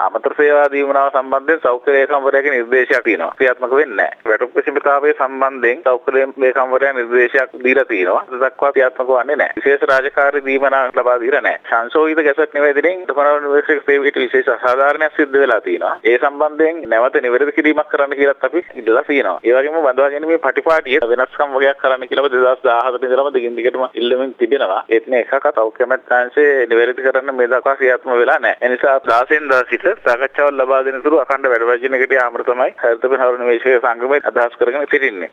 අමතර සේවා දීමනාව සම්බන්ධයෙන් සෞඛ්‍ය ලේකම්වරයාගේ නිර්දේශයක් තියෙනවා. ක්‍රියාත්මක වෙන්නේ නැහැ. වැටුප් සීමිතාවයේ සම්බන්ධයෙන් සෞඛ්‍ය ලේකම්වරයා නිර්දේශයක් දීලා තියෙනවා. අද දක්වා ක්‍රියාත්මක වන්නේ නැහැ. විශේෂ රාජකාරී දීමනා ලබා දීලා නැහැ. සංශෝධිත ගැසට් නිවේදනයෙන් තොරණ නිවේදනයක සේවයට විශේෂ අසාධාරණයක් සිද්ධ වෙලා තියෙනවා. ඒ සම්බන්ධයෙන් නැවත නිවැරදි කිරීමක් කරන්න කියලාත් අපි ඉල්ලලා තියෙනවා. ඒ වගේම බඳවා ගැනීමේ පටිපාටිය වෙනස්කම් වගේක් කරන්න කියලා 2017 ඉඳලම දිගින් දිගටම ඉල්ලමින් තිබෙනවා. ඒත් මේ එකක සෞඛ්‍ය අමාත්‍යාංශයේ නිවැරදි කරන්න මේ දක්වා ක්‍රියාත්මක වෙලා නැහැ. ඒ නිසා 16 දා සිට සාකච්ඡාවක් ලබා දෙන තුරු අඛණ්ඩ වැඩ වර්ජනයකට යාමර තමයි හරිත පෙරහර නිවේශක සංගමය අදහස් කරගෙන සිටින්නේ.